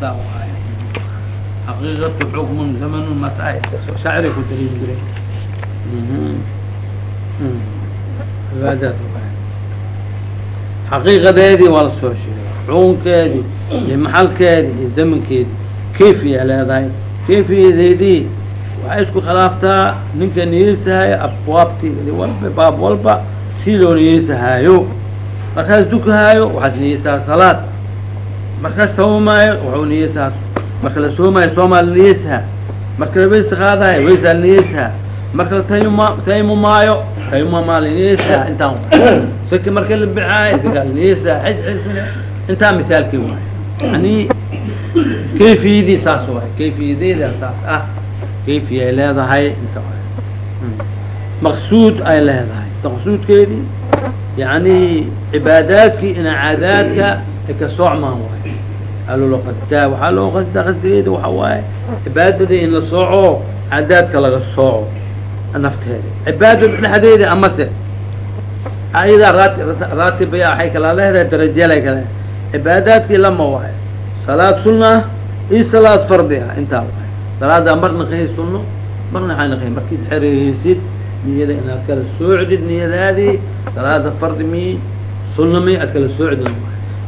waay xaqiiqatu xukmun zamanu masaail shacri xaqiiqadeedii waa la soo sheegay xukunkeedii iyo maxalkeedii iyo zamankeedii kayfiya leedahay kayfiyadeedii waxay isku khilaaftaa ninka niyeysahayo abwaabtii walba baab walba si loo niyeysahaayo markaas dukahaayo waxaad niyeysahaa salaad markaas tawamaayo waxuu niyeysahaa marka la soomaayo soomaa la niyeysahaa marka la weysa qaadayo weysaa la niyeysahaa marka la tayma taymumaayo taymumaa la niyeysahaa intaan saki marka la bixaayo sakaa la niyeysahaa xij xilfina intaa misaalkii waayo. Yani kayfiyadii saas waay kayfiyadeeda saas ah. Kayfiya ay leedahay inta maqsuud ay leedahay. Maqsuudkeedii yani cibaadaadkii ina caadaadka ay ka soocmaan waay aa loola qasdaa waxaa loo qasdaa qasdigeeda waxa waaye cibaadadii in la sooco caadaadka laga sooco nafteeda. Cibaadada dhexdeeda amase ayadaa raati raatibaya waxay kala leedahay darajyalay kale cibaadaadkii lama waayo. Salaad sunna iyo salaad fardi ah intaa waay salaadaa mar naqahay sunno marna waxay naqahay markiid xereysid niyada inaad kala soocdid niyadaadii salaada fardi mi sunna mi aad kala soocdid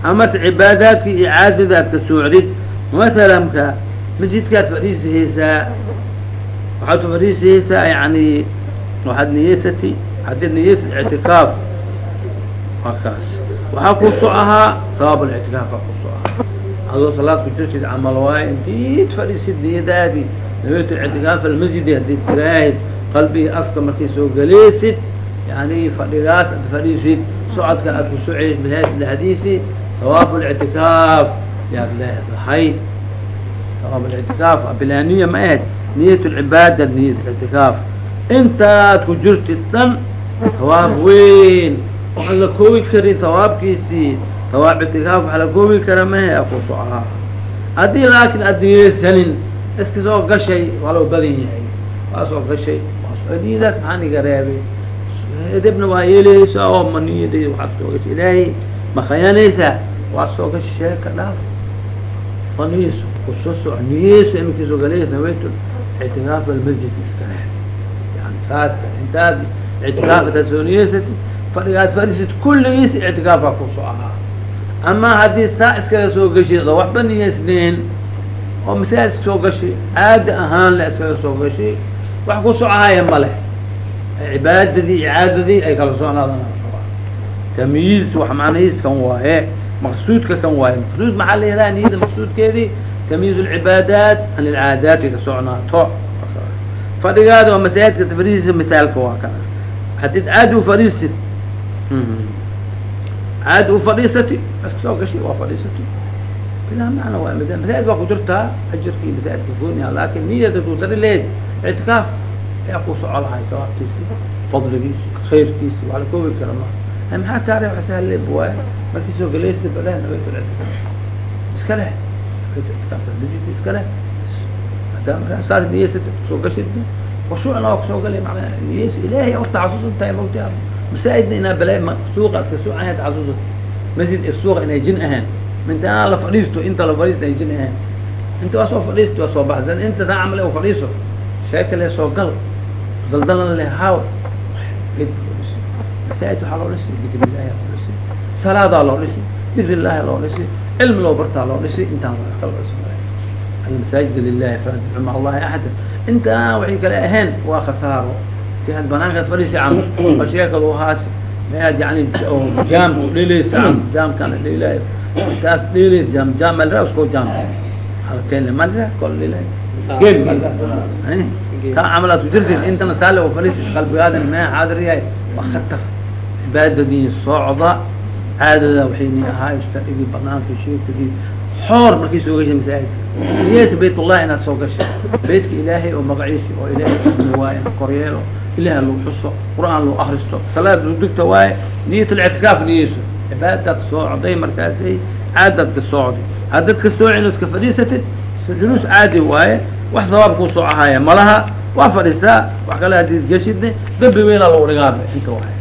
amase cibaadaadkii iyo caadada aad ka soocdid masalamka masjidkaad fadhiisahaysaa waxaad fadhiisahaysaa yani waxaad niyeysati haddiid niyeysad ictikaaf waa kaas waxaa ku soo ahaa sawaab lictikaafa ku soo ahaa adoo salaad ku jirtid camal waayo intiid fadhiisid niyadaadii naweytu ictikaaf almasjidi haddiid tiraahid qalbigii afka markay soo galeysid yani fadhigaas ad fadhiisid socodka aad ku soceys lahadiisi sawaab lictikaaf yaad leedahay sawaab lictikaaf bilaa niya ma ahayd niyat lcibaada niyat ictikaaf intaad ku jirtid dhan sawaab weyn waxaan la koobi karin sawaabkiisii sawaab ictikaaf waxa la koobi kara mahe akuso haddii laakin aad iska soo gashay waa loo badan yahay waa soo gashay niyadaas maxaa niga reebay edebna waa yeeleysaa oo ma niyada waxaad soo gashay ilaahay ma khayaanaysaa waad soo gashay sheeka dhaaf faniiso ku soo soco niyeyso imikii soo galeys nawaytu ictikaaf almasjid iskale yani saas intaad ictikaaf intaad soo niyeysatid fadhigaad fadhisid kulligiis ictikaafaa ku soo ahaa ama haddii saa iskaga soo gashid oo waxba niyeysneen oo masaajid soo gashay caada ahaan la iskaga soo gashay wax ku socohaya male. Cibaadadii iyo caadadii ay kala socnaadaan tamyiiz wax macnahiis kan waaye maqsuudka kan waaye. Maqsuud maxaa la yihahdaa niyada maqsuudkeedii? Tamyiiz lcibaadaat an ilcaadaati ka socnaato fadhigaada oo masaajidka fadhiisa misaalka waa kana hadid caadi u fadhiistid caadi u fadhiisati soo gashi waa fadhiisati bilaa macna waa masaajid waa ku jirtaa ajirkii masaajidka gooniha laakin niyada ku dari leed ictikaaf ayaa ku soco lahay fadligiisi khayrkiisi waa la koobi kara ma maxaa kaare wax sahleb waay markii soo galaysta balah nawaytu ictikaaf iska leh iska leh maadaama saas niyeysad soo gashid khushuucna waa ku soo galay macnaa niyeys ilaahay horta xasuusan tahay mogta masaajidna inaa balaa suuqa iska suucahay xasuusat masjid suuqa inay jin ahayn mintaa la fadhiisto inta la fadhiisto ay jin ahayn inta waa soo fadhiisto waa soo baxsan inta saa camal u fadhiiso sheeka le soo gal daldalan le haw masaajid waxaa loo dhisi dikr illahi loo dhisi salaadaa loo dhisi dikr illahi loo dhisi cilmi loo bartaa loo dhisi intaan waa kala dhisi almasaajid lilahi falaa tadcu maca allahi axada intaa waxay kale ahayn waa khasaaro si had banaankaas fadhiisi camal oo sheekad u haas mead yani jaam dheleysa camal jaamkaan dhelayo intaas dheleysa jaam jaam malra isko jaam. Halkeen malra kol dhelayo game malra ka camal aad ku jirtid intana saale oo fadhiisid qalbigaadan mee xaadir yahay. Waa khatar cibaadadii socda caadada waxayni ahaa istadhigi banaanka sheekadii xoor markii soo gashay masaajidka niyeysa baytullah inaad soo gashay. Beytka ilaahay oo magaciisi oo ilaahay ismi waaye koryeelo ilaah lagu xuso qur'aan lagu akristo salaad lagu dugta waaye niyat lictikaaf niyeyso. Cibaadadaad socday markaasay caadaad ka socday. Haddaad ka soocin ood ka fadhiisatid juluus caadi waaye wax sabaab kuu soo ahaya malaha waa fadhiisaa wax kale haddii geshidne dambi weynaa lagu dhigaaba inta waay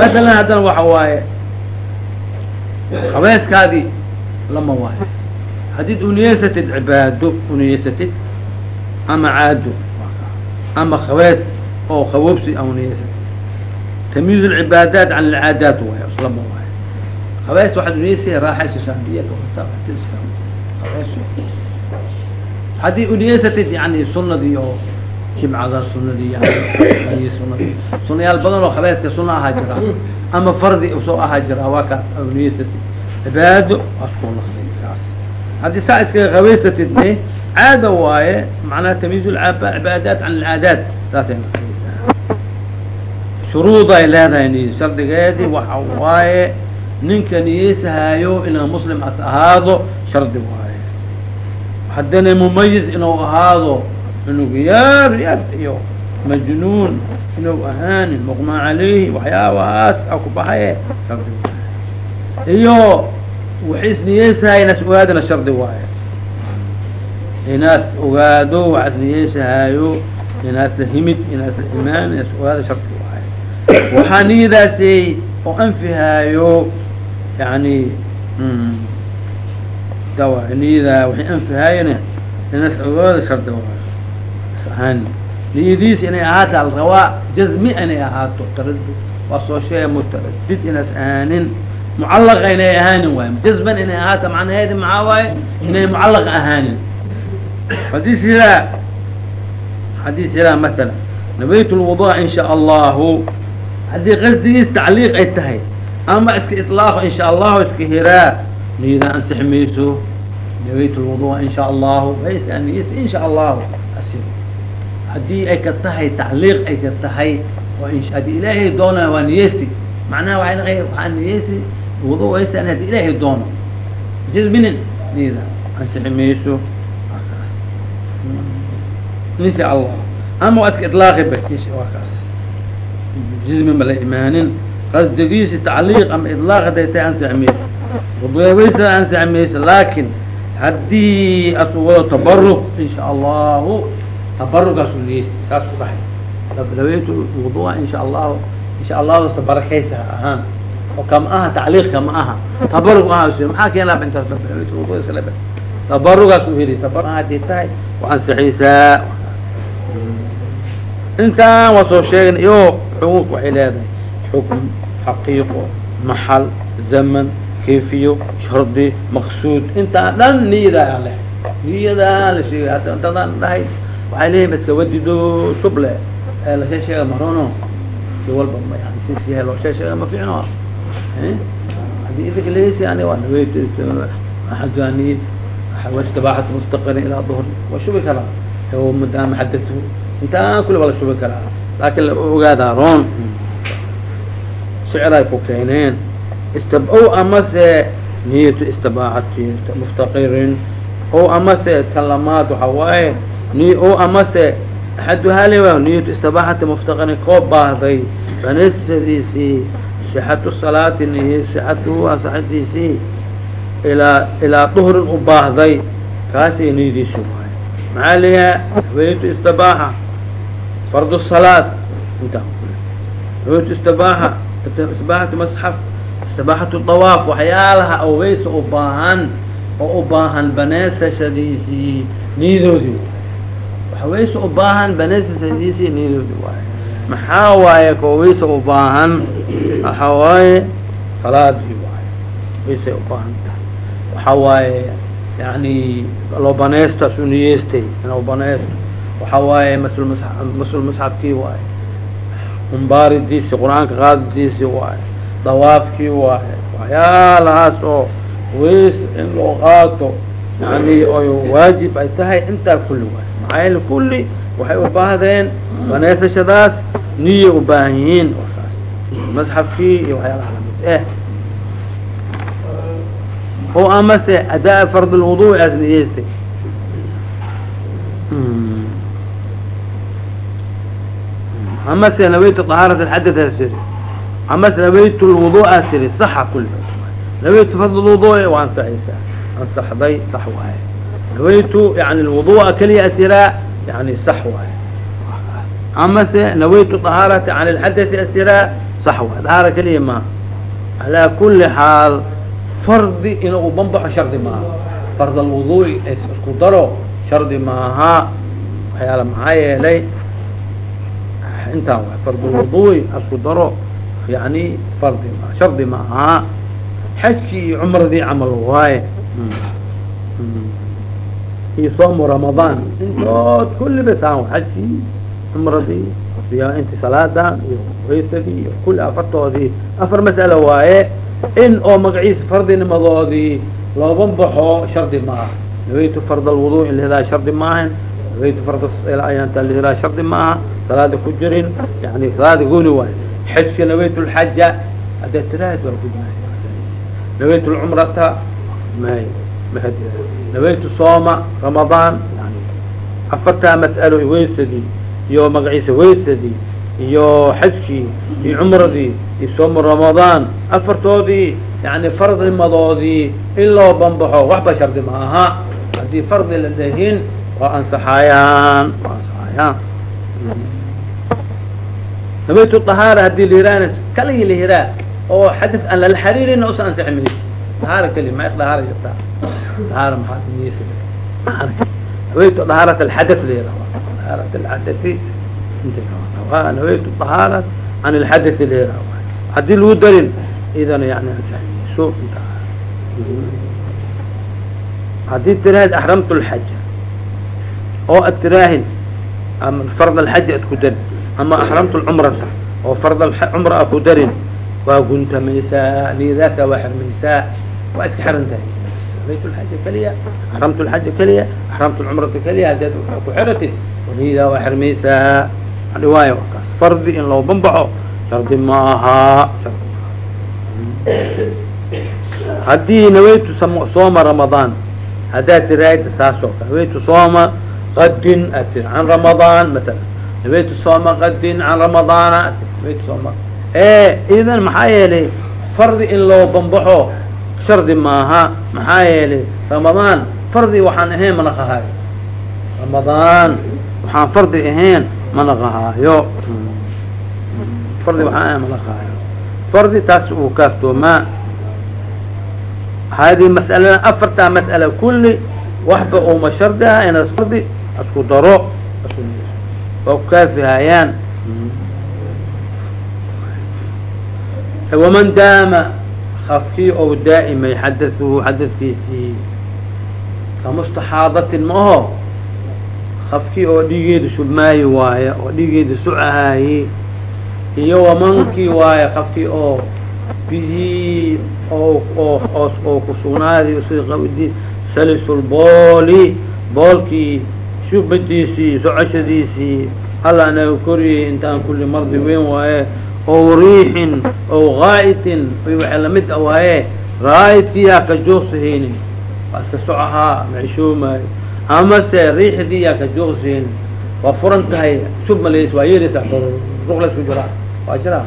masalan haddana waxa waaye habeeskaadii lama waayo. Haddiid uniyeysatid cibaado uniyeysatid ama caado ama khawees oo khawobsi a uniyeysatid tamyiiz alcibaadaat can alcaadaat waayo islama waayo. Khawees waxaad uniyeysay raaxaysa shaambiya haddii uniyeysatid yani sunadii oo jimcada sunadii yani sunadii sunayaal badan oo khabeeska suna ahaa jira ama fardi soo ahaa jira waa kaas uniyeysatid cibaado kaas. Haddii saa iskaga qabaysatid caada waaye macnaha tamyiiz cibaadaat can alcaadaat saasay shuruuday leedahay ni shardigeedii waxa waaye ninka niyeysahaayo inaa muslim as ahaado shardi waaye. Haddana mumayiz inuu ahaado cunug yaar yar iyo majnuun inuu ahaanin muqma calayhi waxyaabahaas a ku baxaye. Iyo waxay isniyeysahay inaas ogaadana shardi waaye. Inaas ogaado waxaa isniyeysahayo inaas la himid inaas la imaan inaas ogaado shardi waaye. Waxaa niyadaasi oo anfihaayo yani dawa niyada waxay anfihaayona inaas ogaado shardi waaye ahaan niyadiis inay ahaato alrawaa jazmi inay ahaato taradud waa soo sheega mutaradid inaas ahaanin mucallaqa inay ahaanin waayo jazban inay ahaato macnaheedi maxaa waaye inay mucallaqa ahaanin haddii sidaa haddii sidaa matala nawayt lwudu in allahu haddii qasdigiis tacliiq ay tahay ama iska iطlaaqo in allahu iska hiraa niyada ansix mayso nawayt lwudu in sha allahu niyasta in sha allahu haddii ay ka tahay tacliiq ay ka tahay haddii ilaahay doona waa niyeysti macnaha waay waxaa niyeysti wudu haysan haddii ilaahay doono. Jazminin niyada ansixi insha allah. Ama iska ilaaqi ba waa kaas. Jazmi ma imaanin. Qasdigiisi tacliiq ama ilaaq haday tahay ansixi mayso wuduwaysa ansixi haddii as wado tabaruk insha allahu tabarugaas niyeysti saas ku dhahay lablaweyntu wudu'a insha allahu insha allahu barakaysa ahaan. Oo kama aha tacliiq kama aha tabarug aha maxaa keenaa intaas lablaweyntu wudu iska laba tabarugaas u heli tabarug haddii tahay waa ansixaysaa intaan waa soo sheegan iyo xuquuq waxay leedahay. Xukm xaqiiqo maxal zaman kayfiyo shardi maqsuud. Intaa dhan niyadaa leh niyadaa la sheegay hadda intadaan dhahay waxay leeyihiin iskawadido shuble ee lashee sheega marono si walba mayaa looshee sheega ma fiicno. Hadii idinka lesi ani waa haweyt hagaaniye xawaash tabaaxat ilaa duhr waa shubi karaa o madaama xadatu intaan kule waa la shubi karaa. Laakiin la ogaadaa roon. Sicray ku keeneen. Istab amase niyatu istabaaxat mustaqirin o amase talamaad waxaa waaye ni o amase axaduhaalewa niyatu istabaxati muftaqani koo baahday banasadiisii sixatu salaati nihi sixatuhu asaxadiisii ilaa ilaa duhrin u baahday kaasi niyadiisi maxaa leeyaha haweentu istabaaxa fardu salaad haweentu istabaaxa istibaaxatu masxaf istibaaxatu dawaaf waxyaalaha aweysa u baahan oo u baahan banaasashadiisii niyadoodii haweysa u baahan baneesashadiisii niyadoodii waay maxaa waaye ka aweysa u baahan? Waaye salaadii waay waysay u baahan waxa waaye yani loo banaysto su niyeystay inuu banaysto. Waxa waaye masul musxafkii waaye. Umbaaridiisi qur'aanka qaadidiisi waaye. Dawaafkii waaye. Waxyaalahaas oo weys in loo qaato yani oy waajib ay tahay intaa kulli waaye maxaa kulli waxay u baahdeen banaysashadaas niyay u baahan yihiin masxafkii iyo waxyaalaha la mid eh o amase adaa fard lwudu aas niyeystay amase nawaytu طahaarat xadad aas tiri amase nawaytu aas tiri saxa kul nawaytu fard lwudu waa ansaxaysaa ansaxday sax waaye nawaytu yani lwudu'a keliya asiraa yani sax waaye. Amase nawaytu طahaarata can lxadai asiraa sax waaye. Dahaara keliya ma alaa kuli xaal fardi inuu banbaxo shardi maaha. Fard alwuduu'i isku daro shardi maaha. Waxyaala maxaa yeelay intaan wa fard alwuduu'i isku daro yani fardi ma shardi maaha. Xajkii iyo cumradii camal waaye iyo soomu ramadaan intood kulliba taan xajkii cumradii iyo inti salaadan iyo waysadii iyo kulli afartoodii afar mas'alo waaye in oo magaciisa fardinimadoodii looba baxo shardi maaha nawaytu fard alwudu in lahidaa shardi maahan nawaytu fard ayaanta lahidaa shardi maaha salaada ku jirin yani salaada gooni waaye xajka nawaytu lxaja haddaad tiraahid waa gudmay nawaytu lcumrata may nawaytu sooma ramadaan afartaa mas'alo waysadii iyo magaciisa waysadii iyo xajkii iyo cumradii iyo soomu ramadaan afartoodii yani fardnimadoodii in loo banbaxo waxba shardi ma aha haddii fardi la dahin waa ansaxaayaan waa ansaxaayaan nawaytu dahaara haddii kaligi la yiraa oo xadid aan lala xariirin usan ansixi dahaara keli ma waa guntamaysaa niyadaasa waa xirmaysaa waa iska xiran tahay. Bayt lxaja keliya axramtu lxaja keliya keliya haddaad ku xiratid niyadaa waa xirmaysaa waa kaas. Fardi in loo banbaxo shardi maaha haddii nawaytu sooma ramadaan haddaad tiraahid saas oo kale. Nawaytu sooma qadin ad tir can ramadaan matala nawaytu sooma qadin can ramadaana nawaytu sooma. E idan maxaa yeelay fardi in loo banbaxo shardi maaha maxaa yeelay ramadaan fardi waxaan ahayn mana qahaayo. Ramadaan waxaan fardi ahayn mana qahaayo. Fardi waxaan ahayn mana qahaayo. Fardi taas uu kaaftoomaa hadi mas'alada afartaa mas'ala kulli waxba uma shardi ah inaad fardi asku daro. Waa ku kaafihayaan waman daama afkii ou daa'imay xadaثuhu xadadkiisii kamustaxaadatin ma aho afkii oo dhiigeeda shubmaayi waaye oo dhiigeeda sucahaaye iyo wamankii waaye afkii oo bihii oo qawdi salisulbooli boolkii shubadiisii socoshadiisii alla anaga intaan kulli mardi weyn waaye ow riixin ow gaa'itin waxay la mid a waaye raayidkiyaa ka joogsahaynin waa iska socahaa maxishoomaayo amase riixdiiyaa ka joogsahaynin waa furan tahay shub malays waa yeeleysaa ruq laysku jiraa waa jiraa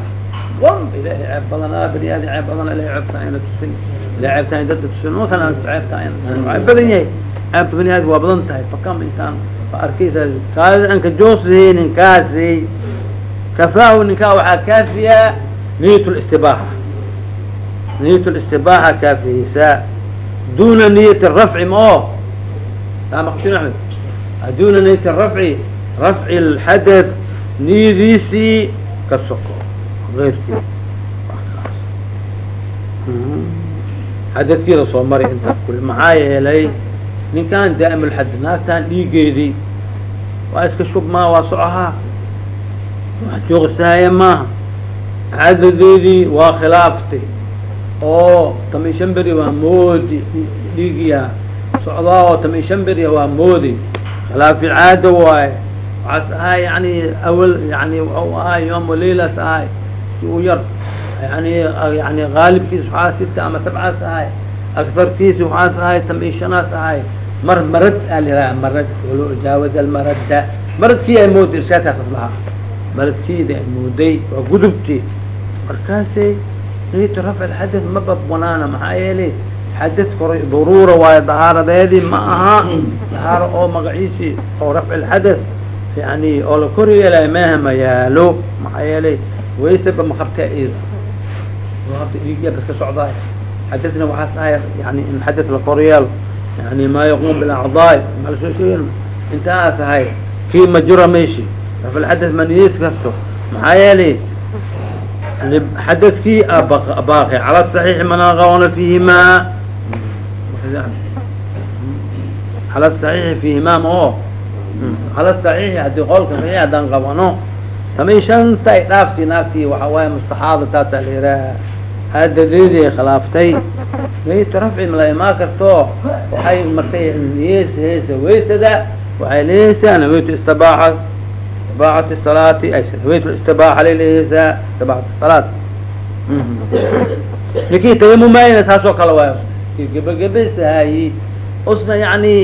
wan ilahay ceeb badanaa baniaadi ceeb badan ilahay ceebtaa ayna tusin ilahay ceebtaa in dadka tusin kale aan ceebtaa ceeb badan yahay ceebta baniaadi waa badan tahay fakam intaan waa arkaysaa kaadi aan ka joogsahaynin kaasi kafaahu ninkaa waxaa kaafiyaa niyat listibaaxa niyat listibaaxa kaafiyeysaa duna niyat rafci ma o saa maqsin axmed duna niyat rafci rafci lxadath niyadiisii ka soko eyrkii xadadkiina soo mari intaas kuli maxaa yeelay ninkan daa'im lxad naagtaan dhiigeedii waa iska shubmaa waa socahaa wax joogsaaya maaha cadadeedii waa khilaaftay oo tami shan beri waa moodi. Dhiigiyaa socdaa oo tami shan beri waa moodi. Khilaafi caada waaye. Waxaas ahay yani awal yani waxau ahay yooma leilas ahay si u yar. Yani yani gaalibkiis waxaa sita ama sabcaas ahay aktarkiisi waxaas ahay tami shanaas ahay mar marad aa lihaha marad walo jaawaz almarada maradkii ay moodi irsaadkaas lahaa maradkiida ay mooday waa gudubti markaasay niyatu rafci lxadad ma babwanaana maxaa yeelay xadad koray daruura waayo dahaaradeedii ma aha dahaaro oo magaciisii oo rafci lxadad yani oo la kor yeelay maaha ma yaalo maxaa yeelay waysaba ma qabtaa ida ma qabta dhiigya baska socdaay xadana waxaas ahay yani in xadad la koryeelo yani maa yaquum bilacdaai malasoo sheegin intaas ahay kii ma jiro meshi rafalxadad ma niyeys karto maxaa yeelay xadadkii baaqi cala saxiixi mana qawana fiihimaa cala saxiixi fiihimaa ma o cala saxiixi haddii qolka saxiix haddaan qabano tamay shanta ay dhaafti naagtii waxa waaye mustaxaada taasaa la yihaaha haadadeedii khilaaftay mayt rafci mala imaa karto waxay martay niyeesa heesa weysada waxay leheysaa nawaytu istibaaxa istibaaxati salaati istibaaxa laleeheysaa istibaaxati salaat ninkii tayamumayna taasoo kale waayo kii gebagabesahayi usna yani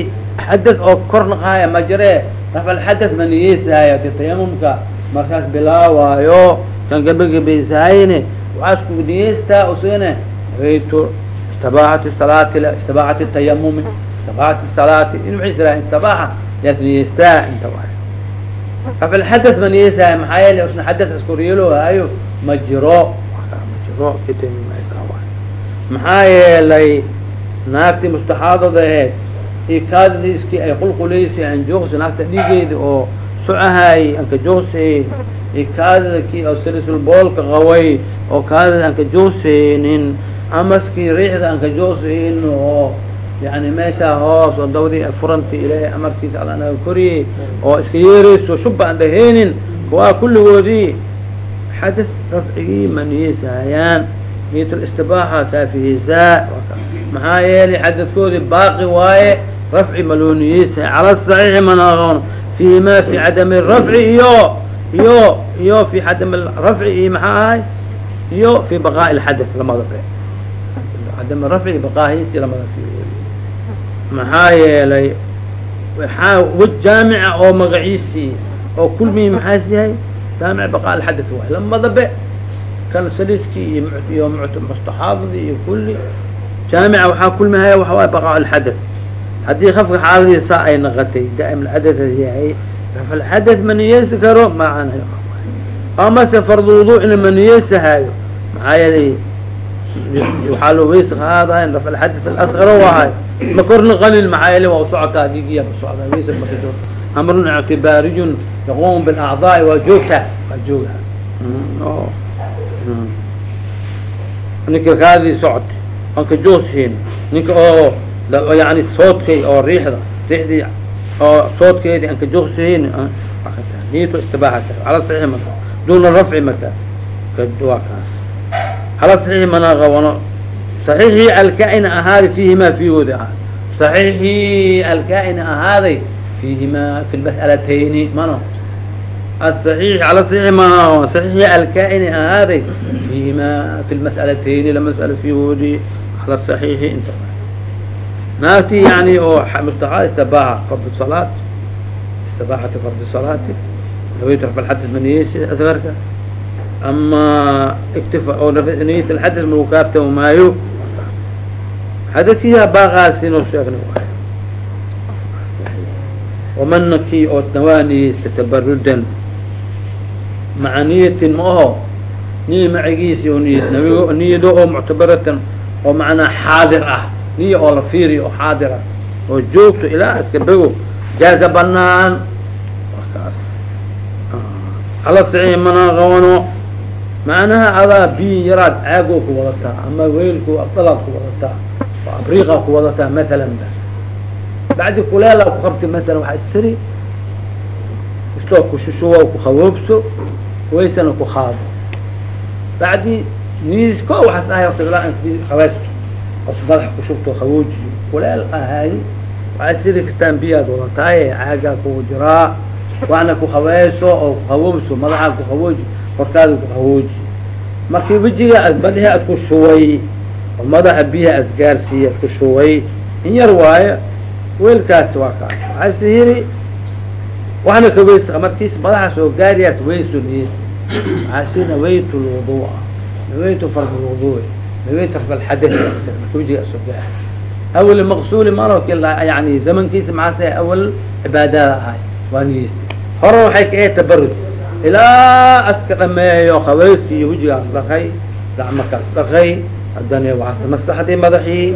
xadad oo kor naqaaya ma jire rafal xadad ma niyeysahaya di tayamumka markaas bilaawaayo kan gebagabeysahayne waxaa isku niyeystaa usine nawaytu istibaaxati salaati istibaaxati tayamumi istibaaxati salaati in waxay jiraa istibaaxa yaas niyeystaa inta waayo rafal xadad ma niyeysahaya maxaa yeele usna xadad iskoryeeloohayo ma jiro ma jiro maxaa yeelay naagtii mustaxaadada aheyd iyo kaadadiiskii ay qulquleysay aan joogsa naagta dhiigeeda oo socahay anka joogsay iyo kaadada kii oo salisul boolka qaway oo kaadada anka joogsaynin amaskii riixda anka joogsaynin oo yani meeshaa hoos oo dawdii furanti ilaahay amarkiisa alla naga koriyey oo iska yeerayso shubba aan dhahaynin waa kulligoodii xadad rafcigii ma niyeysahayaan niyat kaafiheysaa maxaa yeelay xadadkoodii baaqi waaye rafci ma loo niyeysahay cala saxiixi manaqon fihi ma fi cadami rafci iyo iyo iyo fi cadami rafci iyo maxaa ahay? Iyo fi baqaa'i lxadad lamada be cadami rafci baqaahiisi lamada fi maxaa yeelay waxaa waj jaamica oo magaciisii oo kulmihii maxaas yahay? Jaamic baqaa lxadad waay lamada be kan saliskii iyo iyo mustaxaadadii iyo kulli. Jaamica waxaa kulmihaya waxa waay baqaa lxadad haddii kafka xaaladiisa ay naqatay daa'im lxadad yahay rafalxadad ma niyeysi karo maana amase fardu wuduucna ma niyeysahayo maxaa yeelay waxaa loo weysi qaadahay rafalxadad alasqaro waahay ma kor naqanin maxaa yeelay waa usocotaa dhiigiya usocdaa weysa maka amrun ictibaarijun yaquum bilacdaai waa joogtaa waa jooga. Ninka kaadii socotay anka jooshin ninka oo yani soodkay oo riixda riixdii oo soodkeedii anka joogsahin niyatu istibaaxa kara cala saxiixi maka duna rafci maka waa kaas cala saxiixi mana qabano saxiixii alkaa-ina ahaaday fiihimaa fiigoodi ahaa saxiixii alkaa-ina ahaaday fiihimaa fi lmas'alatayni mana الصحيح على صحيح ما صحيح الكائن هذا فيهما في المسألتين لما مسألة فيه ودي على الصحيح انت ناتي يعني او مستحاة استباحة فرض الصلاة استباحة فرض الصلاة لو يترفع الحدث ama oo niyat اxadad maukaabta maayo xadadkiyaa baaqaasinoo sheegna wamanakii oo dawaaniyeysa tabarudan maca niyatin ma aho niya macigiisi oo niyad nabigo niyado oo muctabaratan oo macnaa xaadir ah niya oo la fiiriyo oo xaadir ah oo joogto ilaa iska bego jaaza banaan markaas ala saxiix mana qabano macnaha adaa biyin yaraad caagoo ku wadataa ama weylku dalaad ku wadataa oo abriiqaa ku wadataa maalan ba. Bacdi kuleelaa ku qabtay maalan waxaa istiri istoo kushushuwa ku hawoobso waysana ku qaado bacdi niis ko waxaas ahay habaysto os madaxa kushubto hawoojiyo. Kuleel ahay waxaa siri kastaan biyaad wadataaye caagaa kugu jiraa waxna ku habayso oo kuhawoobso madaxaa ku hawooji hortaada ku hawooji markii wejiga ad badhi ad ku shubay oo madaxa biyaha asgaarsiiya ad ku shubay in yar waayo weelkaasi waa kaas waxaa sihiri waxna ka weys markiis madaxaas oo gaariyaas weyso niis waxaa si nawaytu lwudua nawaytu fard lwudui nawaytu raf alxadath marka wejiga soo gaa awal maqsuuli marok yani zamankiisa maxaase awal cibaadada ahay waa niyeysta hore waxay ka ahayd tabarud ilaa aska dhameeyo khaweyski iyo wejigaas dhaqay gacmakaas dhaqay haddana waa masaxdii madaxii.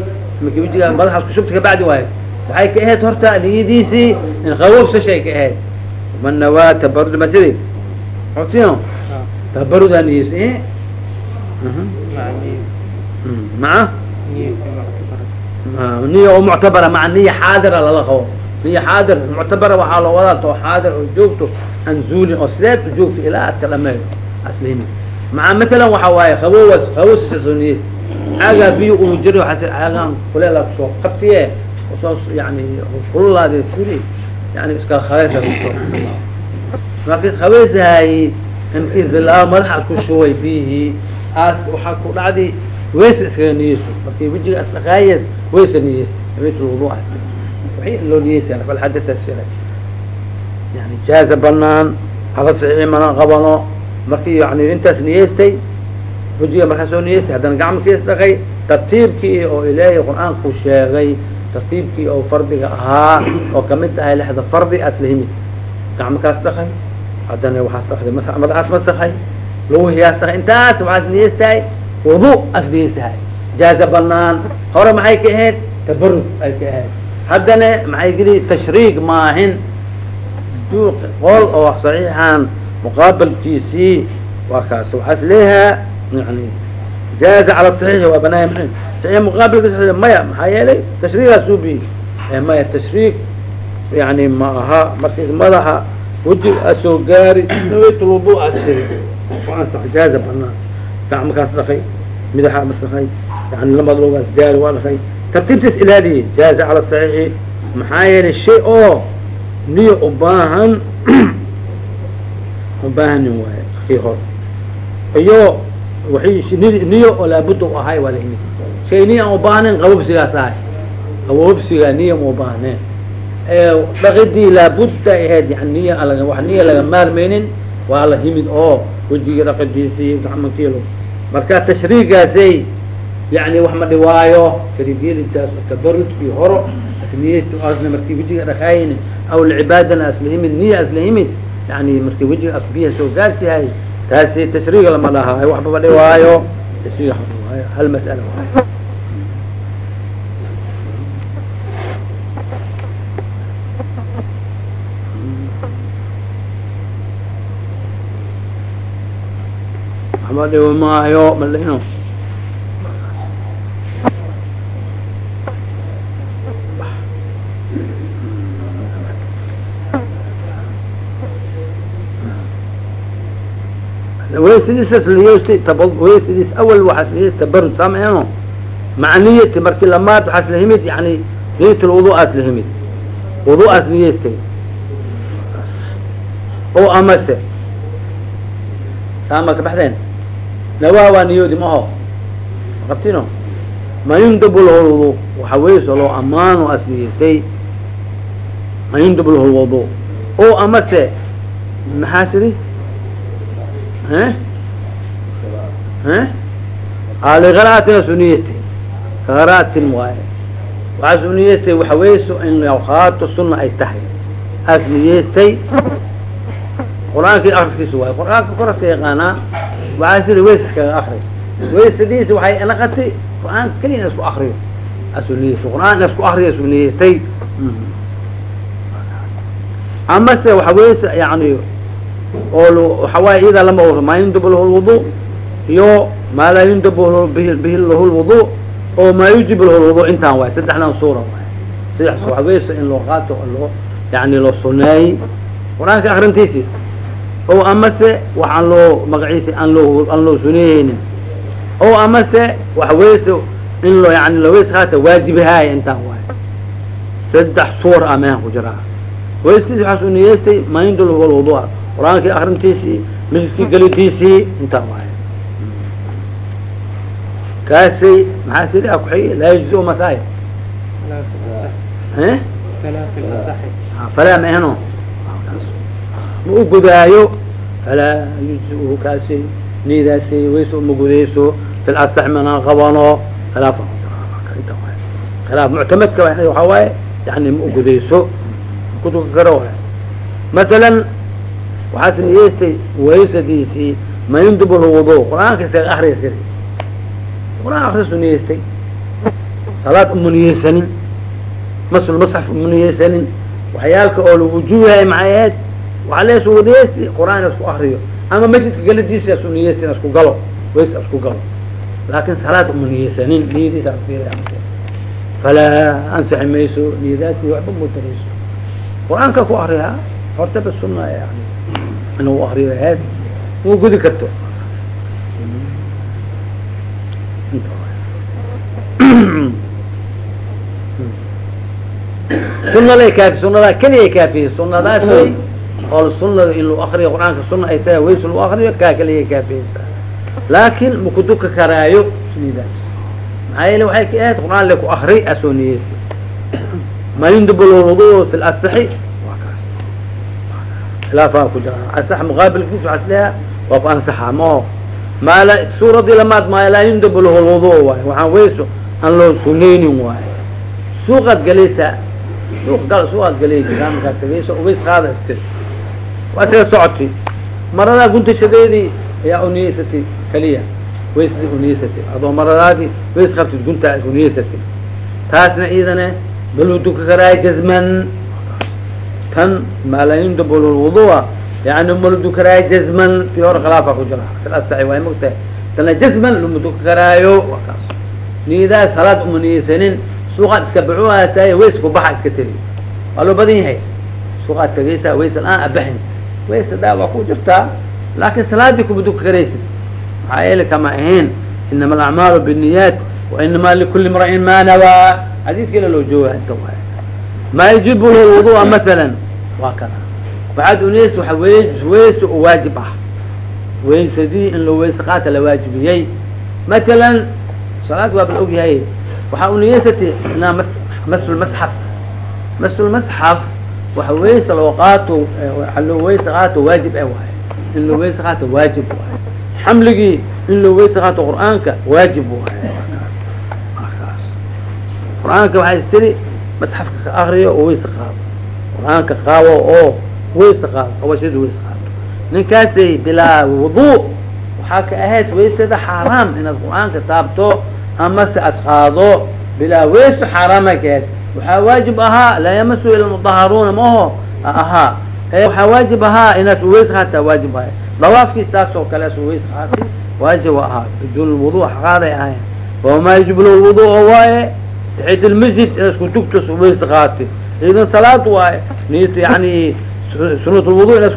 Markii wajiga madaxaas kushubta kabacdi waayo waxay ka ahayd horta niyadiisii in qawoobsashay ka ahayd. Man nawaa tabarud masidi otino tabarudaa niyeysa maca? Niya oo muctabara maca niya xaadira lala qabo. Niya xaadir muctabara waxaa loo wadaa too xaadir oo joogto aan oo sideed u joogto ilaa aad ka dhameeyo aslihimi maca matalan waxa waaye qabowas qaboosasoo niyey caagaa biyo unu jiri waas caagaan kuleela ku soo qabtiye soo yani kululaade siri yani iska khabeesa markis khabeesahay intii bilaa madaxaad ku shubay biyihii aas waxaa ku dhacdi weysa iskaga niyeyso markii wejiga as dhaqaayes weysa niyeysta weysa wudu waxay loo niyeysa bal xadataas yani jaaza banaan hada saxiixi mana qabano markii yani intaas niyeystay wejiga markaa niyeystay haddana gacmakiis dhaqay tartiibkii oo ilaahay qur'aanku sheegay tartiibkii oo fardiga ahaa oo ka mid tahay lexda fardi asla himid gacmakaas dhaqay haddana waxaas dhaqday madaxaas masakay lugihiyaas dhaqay intaas waxaas niyeystahay wudu as niyeystahay jaaza banaan hore maxay ka ahayd tabarud ay ka ahayd haddana maxay geli tashriig maahin duuq qol oo saxiixan muqaabalkiisii waa kaas. Waxaas leeyahaa yani jaaza cala saxiixi waa banaaya saxiix muqaabalkiis maya maxaa yeelay tashriigaas ubi maya tashriig yani ma aha markii madaxa wejig asoo gaari nawaytulwudu asiri waansax jaaza banaan. Gacmakaas dhaqay midaxa masakay yani lamad logaas gaari waa dhaqay. Tartiibtaas ilaaliye jaaza cala saxiixi maxaa yeelay shay oo niyo ubaahan ubaahanin waaye kii hor. Iyo waay niyo oo laabudda u ahay lahimid shay niya aan qabobsigaas ahay qabobsiga niya ma ubaahneen dhaqidii laabudda ahayd yani niya wax niya laga maarmaynin waa la himid oo wejigii dhaqadiisii gacmankiilo marka tashriigaasay yani wax ma dhiwaayo shariigyadintaas tabarudkii horo asniyeytu asna markii wejiga dhaqaayin aw lcibaadana asla himid niya asla himid yani markii wejiga as biyaha soo gaarsihay taasi tashriiga lama dhahayo waxbaba dhiwaayo dhiwaayo hal mas'ala waayo waxba dhiwi maayo malino waysidiisas liyeystay waysidiis awal waxaas liyeys tabarud saameno maca niyati markii lamaad waxaas la himid yani niyat lwuduaas wuduaas niyeystay o amase. Saama ka baxdeen? Nawaa waa niyoodi maho qabtino ma yundab lahu lwudu waxa weyso loo amaano as niyeystay ma yundab lahu lwudu o amase. Maxaa tiri liqara'atin suniyastay qara'atin waaye waxaa suniyastay waxa weyso in awqaato suna ay tahay. Aas niyeystay qur'aankii akriskiisa waaye. Qur'aanka koraska yaqaanaa waxaa siri weys iskaga akri weysadiisa waxay naqatay qur'aanka keliya in isku akriyo asuu niyeystay qur'aan in isku akriyo asuu niyeystay amase waxa weyse yani oo waxa waaye iyada lama o maa yundab lwudu iyo maa laa yundab bihi lahu lwudu oo maa yujib lahu lwudu intaan waay saddexdan suura waay saddex waxa weyse in loo qaato oo loo yani loo suneeyey. Qur'aanka akrintiisi o amase wax loo magaciisi aan loo aan loo suneeyeynin o amase waxa weyse in loo yani laweys haata waajibahaaya intaan waay saddex suur a mehan ku jiraa weystiisi waxaa suniyeystay maa yundab lahu lwudu qur'aankii akrintiisii miskii gelidiisii intaa waay kaasay maxaa siri a kuxiy laa yujzi masaay falaa ma ahno ma u gudaayo? Falaa yujzihu kaasay niidaasay wayso uma gudayso. Fil asax mana qabano khilaaf khilaaf muctamadka waxaa waaye yani ma ugudayso kutuka karo waay masalan waxaas niyeystay waysadiisii ma yundub lwudu qur'aanka isaga akriya siri qur'aan akrisu niyeystay salaad uma niyeysanin masul masxaf uma niyeysanin waxyaalka oo lagu wujuuhayo maxay ahayd waxaa lees niyeysti qur'aan isku akriyo ama masjidka galadiisa isu niyeysti ina isku galo ways isku galo laakin salaad uma niyeysanin niyadiisa falaa ansixi mayso niyadaasi waxba mutarayso qur'aanka ku akriyaa hortaba suna yani inuu akriyo ahayd wuu gudi karto. Sunada kaafi sunadaa keliya kaafiye sunadaasay oo sunada in lu akriyo qur'aanka suna ay tahay ways lu akriyo kaa keliya kaafiyeysa laakin makuduka karaayo nidaas maxaa yeele waxay ka ahayd qur'aan le ku akri asoo niyeysta ma yundubulwudu fi lasaxi waa kaas khilaafaa ku jira asax muqaabilkiis waxaa isleeha waa ku ansaxa mao maa la suuradii lamaad maa laa yundabu lahu lwudu waayo waxaan weyso aan loo sunaynin waayo suuqaad galaysaa suuq gal suuqaad galaysa markaad tagayso ubays qaada istir waa taga socotay maradaa guntashadeedii ayaa uniyeysatay keliya waysdii uniyeysatay adoo maradaadii ways qabtid guntaa uniyeysatay taasna iidane baluduka karaay jazman tan maa laa yundabu lahu lwudua yani maludu karaayo jazman tii hore khilaafa ku jira. Asaxi waay mogtahay tana jazman lumuduka karaayo waa kaas. Niyadaas salaad uma suuqaad iska baxuaataay ways ku baxa iska teli waa loo badan yahay. Suuqaad tagaysaa ways aan abaxin. Ways daa waa ku jirtaa laakin salaadii kumuduka karaysid maxaa yeele kama ahayn inama alacmaalu bniyaat wainama likuli mrain ma nawaa. Xadiiskila loo jooga inta waay. Maa yajibu lahu lwudua masalan waa kana. Waxaad uniyeysa waa w weyse oo waajib ah. Weysadii in loo weyse la waajibiyey. Matalan salaad waa bal ogyahay waxaa uniyeysatay inaa mas masulmasxaf waxa weyse loo qaato waa loo qaato waajib eh waay in loo weyse qaato waajib waay xamligii in loo weyse qaato qur'aanka waajib waay qur'aanka waxaa is tiri masxafka ka akriyo oo weyse qaado qur'aanka qaabo oo weyse qaado qabashada weyse qaado ninkaasay bilaa wudu. Waxaa ka ahayd weysada xaaraam inaad qur'aanka taabto ama se ad qaado bilaa weyso xaaraamay ka ahayd waxaa waajib ahaa laa yamasu ila mudaharuuna maho ahaa. Waxaa waajib ahaa inaad weyse qaataa waajib ahay. Dawaafkiis taas oo kale asu weyse qaatay waajib ahaa. Biduun wudu qaaday ahayn wamaa yajib lahu wudu oo waaye taxid lmasjid inaad isku tugto su weyse qaatay idan salaad waaye niyat yani sunat lwudu inaad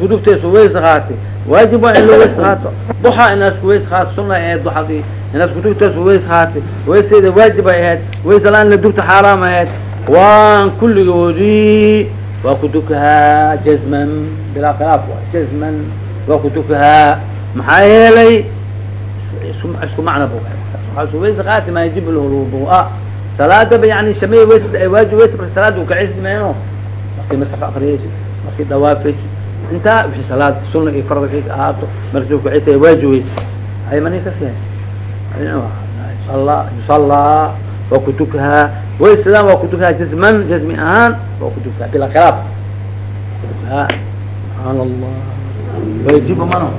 weyse qaatay waajib waa in loo weyse qaato duxa inaad isku weyse qaato suna ahayd duxadii inaad weyse qaatay weyseeda waajib ay ahayd weyse la'aan la dugta xaaraam ahayd waan kulligoodii waa ku tukahaa jazman bilaa khilaaf waay jazman waa ku tukahaa maxaa yeelay isku macna bu waxaa su weyse qaati maa yajibu lahu lwudua salaadaba yani shamey weysada ay waajib weysa marka salaada mayno markii masaf akriyaysid markii dawaafaysid intaa wixii salaad sunna iyo farda kayka ahaato markii u kacisa waajib weysa ay mani ka yusalla yusallaa waa ku tukahaa weysadan waa ku tukahaa jazman jazmi ahaan waa ku tukahaa bilaa khilaaf kutukahaa subxaana allah wayajibu mano